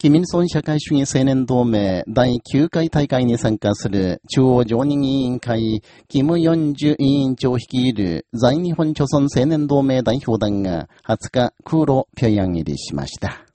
キミルソン社会主義青年同盟第9回大会に参加する中央常任委員会、キム・ヨンジュ委員長率いる在日本朝鮮青年同盟代表団が20日、空路平壌入りしました。